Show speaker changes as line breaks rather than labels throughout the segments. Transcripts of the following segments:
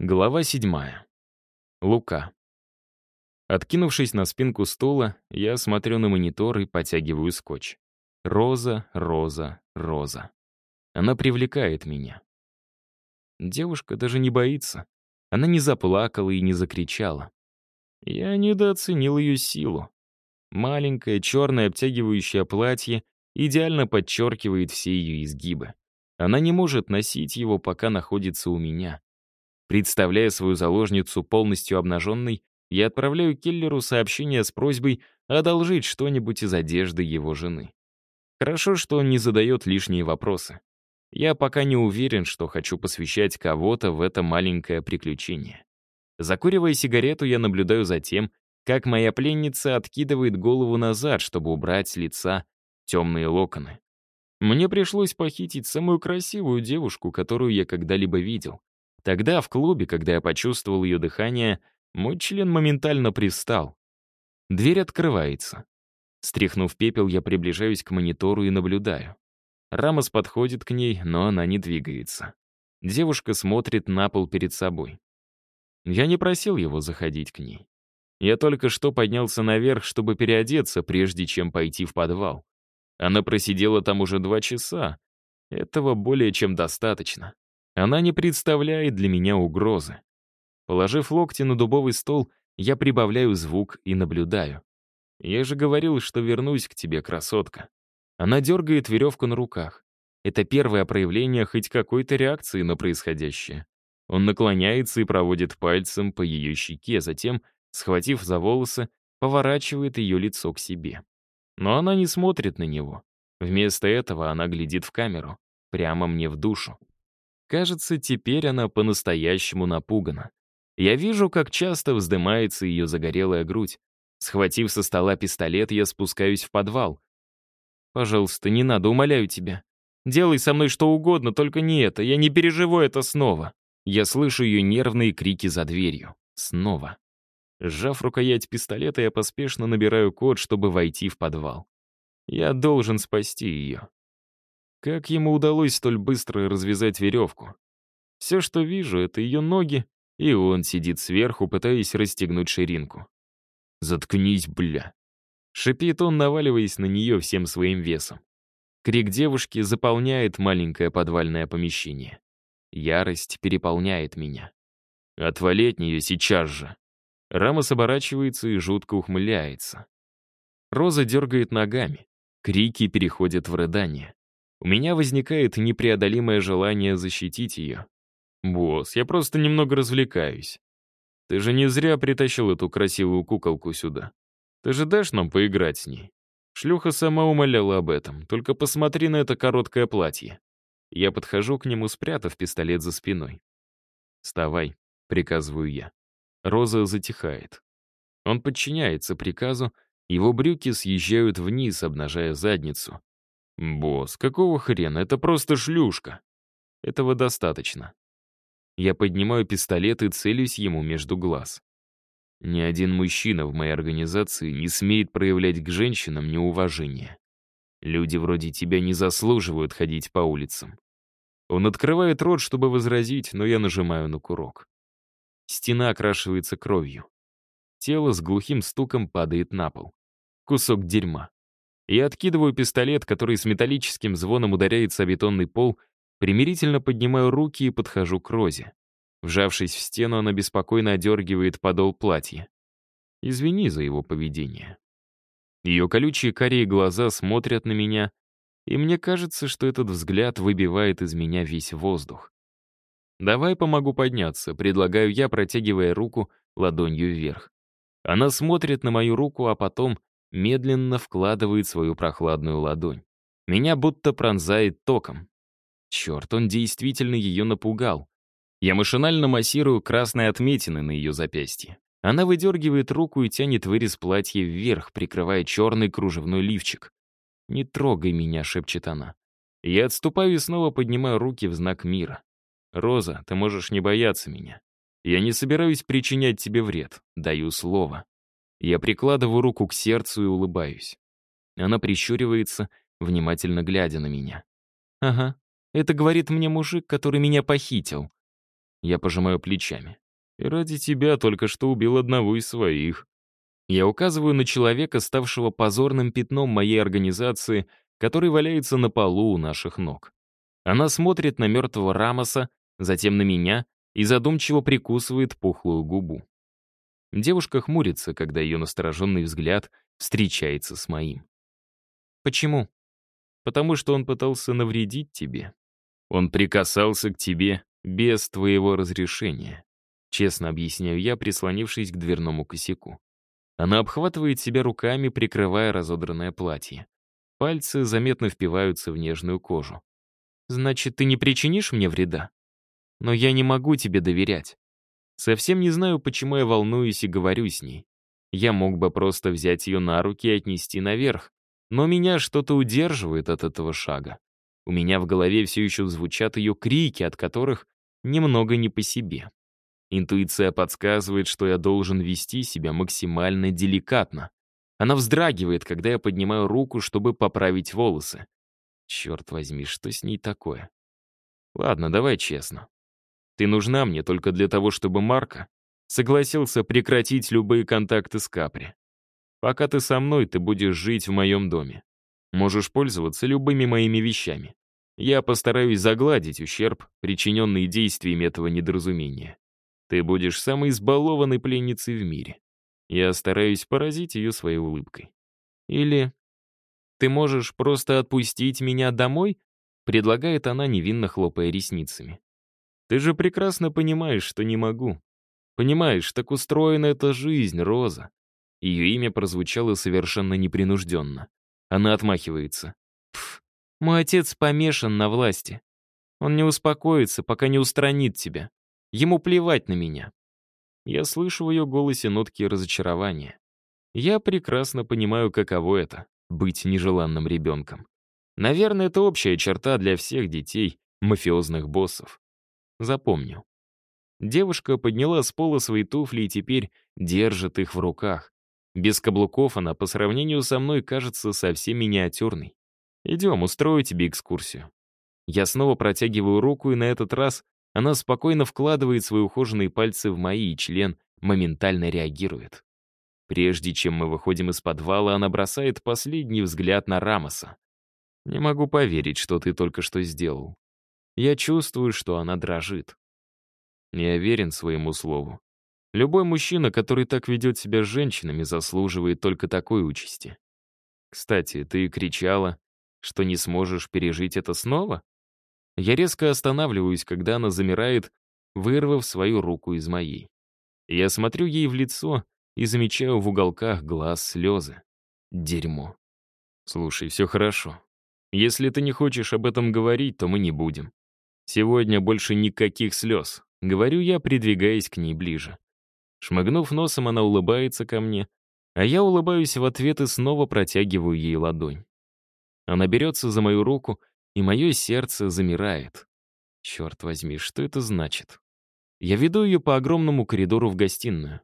Глава седьмая. Лука. Откинувшись на спинку стула, я смотрю на монитор и потягиваю скотч. Роза, роза, роза. Она привлекает меня. Девушка даже не боится. Она не заплакала и не закричала. Я недооценил ее силу. Маленькое черное обтягивающее платье идеально подчеркивает все ее изгибы. Она не может носить его, пока находится у меня. Представляя свою заложницу полностью обнаженной, я отправляю киллеру сообщение с просьбой одолжить что-нибудь из одежды его жены. Хорошо, что он не задает лишние вопросы. Я пока не уверен, что хочу посвящать кого-то в это маленькое приключение. Закуривая сигарету, я наблюдаю за тем, как моя пленница откидывает голову назад, чтобы убрать с лица темные локоны. Мне пришлось похитить самую красивую девушку, которую я когда-либо видел. Тогда в клубе, когда я почувствовал ее дыхание, мой член моментально привстал. Дверь открывается. Стряхнув пепел, я приближаюсь к монитору и наблюдаю. Рамос подходит к ней, но она не двигается. Девушка смотрит на пол перед собой. Я не просил его заходить к ней. Я только что поднялся наверх, чтобы переодеться, прежде чем пойти в подвал. Она просидела там уже два часа. Этого более чем достаточно. Она не представляет для меня угрозы. Положив локти на дубовый стол, я прибавляю звук и наблюдаю. Я же говорил, что вернусь к тебе, красотка. Она дергает веревку на руках. Это первое проявление хоть какой-то реакции на происходящее. Он наклоняется и проводит пальцем по ее щеке, затем, схватив за волосы, поворачивает ее лицо к себе. Но она не смотрит на него. Вместо этого она глядит в камеру, прямо мне в душу. Кажется, теперь она по-настоящему напугана. Я вижу, как часто вздымается ее загорелая грудь. Схватив со стола пистолет, я спускаюсь в подвал. «Пожалуйста, не надо, умоляю тебя. Делай со мной что угодно, только не это. Я не переживу это снова». Я слышу ее нервные крики за дверью. Снова. Сжав рукоять пистолета, я поспешно набираю код, чтобы войти в подвал. Я должен спасти ее. Как ему удалось столь быстро развязать веревку? Все, что вижу, это ее ноги, и он сидит сверху, пытаясь расстегнуть ширинку. «Заткнись, бля!» Шипит он, наваливаясь на нее всем своим весом. Крик девушки заполняет маленькое подвальное помещение. Ярость переполняет меня. «Отвали от нее сейчас же!» Рамос оборачивается и жутко ухмыляется. Роза дергает ногами. Крики переходят в рыдание. У меня возникает непреодолимое желание защитить ее. «Босс, я просто немного развлекаюсь. Ты же не зря притащил эту красивую куколку сюда. Ты же дашь нам поиграть с ней?» Шлюха сама умоляла об этом, только посмотри на это короткое платье. Я подхожу к нему, спрятав пистолет за спиной. «Вставай», — приказываю я. Роза затихает. Он подчиняется приказу, его брюки съезжают вниз, обнажая задницу. «Босс, какого хрена? Это просто шлюшка!» Этого достаточно. Я поднимаю пистолет и целюсь ему между глаз. Ни один мужчина в моей организации не смеет проявлять к женщинам неуважение. Люди вроде тебя не заслуживают ходить по улицам. Он открывает рот, чтобы возразить, но я нажимаю на курок. Стена окрашивается кровью. Тело с глухим стуком падает на пол. Кусок дерьма. Я откидываю пистолет, который с металлическим звоном ударяется о бетонный пол, примирительно поднимаю руки и подхожу к Розе. Вжавшись в стену, она беспокойно одергивает подол платья. Извини за его поведение. Ее колючие карие глаза смотрят на меня, и мне кажется, что этот взгляд выбивает из меня весь воздух. «Давай помогу подняться», — предлагаю я, протягивая руку ладонью вверх. Она смотрит на мою руку, а потом медленно вкладывает свою прохладную ладонь. Меня будто пронзает током. Черт, он действительно ее напугал. Я машинально массирую красные отметины на ее запястье. Она выдергивает руку и тянет вырез платья вверх, прикрывая черный кружевной лифчик. «Не трогай меня», — шепчет она. Я отступаю и снова поднимаю руки в знак мира. «Роза, ты можешь не бояться меня. Я не собираюсь причинять тебе вред, даю слово». Я прикладываю руку к сердцу и улыбаюсь. Она прищуривается, внимательно глядя на меня. «Ага, это говорит мне мужик, который меня похитил». Я пожимаю плечами. И ради тебя только что убил одного из своих. Я указываю на человека, ставшего позорным пятном моей организации, который валяется на полу у наших ног. Она смотрит на мертвого Рамоса, затем на меня и задумчиво прикусывает пухлую губу. Девушка хмурится, когда ее настороженный взгляд встречается с моим. «Почему?» «Потому что он пытался навредить тебе. Он прикасался к тебе без твоего разрешения», честно объясняю я, прислонившись к дверному косяку. Она обхватывает себя руками, прикрывая разодранное платье. Пальцы заметно впиваются в нежную кожу. «Значит, ты не причинишь мне вреда? Но я не могу тебе доверять. Совсем не знаю, почему я волнуюсь и говорю с ней. Я мог бы просто взять ее на руки и отнести наверх, но меня что-то удерживает от этого шага. У меня в голове все еще звучат ее крики, от которых немного не по себе. Интуиция подсказывает, что я должен вести себя максимально деликатно. Она вздрагивает, когда я поднимаю руку, чтобы поправить волосы. Черт возьми, что с ней такое? Ладно, давай честно. Ты нужна мне только для того, чтобы Марка согласился прекратить любые контакты с Капри. Пока ты со мной, ты будешь жить в моем доме. Можешь пользоваться любыми моими вещами. Я постараюсь загладить ущерб, причиненный действиями этого недоразумения. Ты будешь самой избалованной пленницей в мире. Я стараюсь поразить ее своей улыбкой. Или ты можешь просто отпустить меня домой? Предлагает она, невинно хлопая ресницами. Ты же прекрасно понимаешь, что не могу. Понимаешь, так устроена эта жизнь, Роза. Ее имя прозвучало совершенно непринужденно. Она отмахивается. Пф, мой отец помешан на власти. Он не успокоится, пока не устранит тебя. Ему плевать на меня. Я слышу в ее голосе нотки разочарования. Я прекрасно понимаю, каково это — быть нежеланным ребенком. Наверное, это общая черта для всех детей мафиозных боссов. Запомню. Девушка подняла с пола свои туфли и теперь держит их в руках. Без каблуков она по сравнению со мной кажется совсем миниатюрной. Идем, устрою тебе экскурсию. Я снова протягиваю руку, и на этот раз она спокойно вкладывает свои ухоженные пальцы в мои, и член моментально реагирует. Прежде чем мы выходим из подвала, она бросает последний взгляд на Рамоса. «Не могу поверить, что ты только что сделал. Я чувствую, что она дрожит. Я верен своему слову. Любой мужчина, который так ведет себя с женщинами, заслуживает только такой участи. Кстати, ты кричала, что не сможешь пережить это снова? Я резко останавливаюсь, когда она замирает, вырвав свою руку из моей. Я смотрю ей в лицо и замечаю в уголках глаз слезы. Дерьмо. Слушай, все хорошо. Если ты не хочешь об этом говорить, то мы не будем. Сегодня больше никаких слез, говорю я, придвигаясь к ней ближе. Шмыгнув носом, она улыбается ко мне, а я улыбаюсь в ответ и снова протягиваю ей ладонь. Она берется за мою руку, и мое сердце замирает. Черт возьми, что это значит? Я веду ее по огромному коридору в гостиную.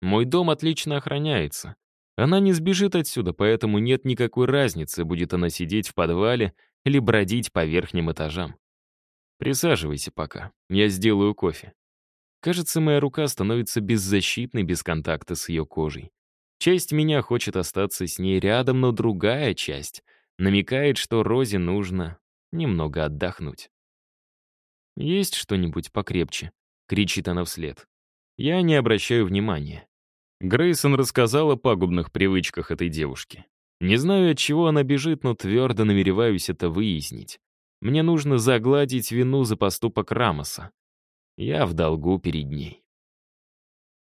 Мой дом отлично охраняется. Она не сбежит отсюда, поэтому нет никакой разницы, будет она сидеть в подвале или бродить по верхним этажам. Присаживайся пока, я сделаю кофе. Кажется, моя рука становится беззащитной без контакта с ее кожей. Часть меня хочет остаться с ней рядом, но другая часть намекает, что Розе нужно немного отдохнуть. «Есть что-нибудь покрепче?» — кричит она вслед. Я не обращаю внимания. Грейсон рассказал о пагубных привычках этой девушки. Не знаю, от чего она бежит, но твердо намереваюсь это выяснить. Мне нужно загладить вину за поступок Рамоса. Я в долгу перед ней.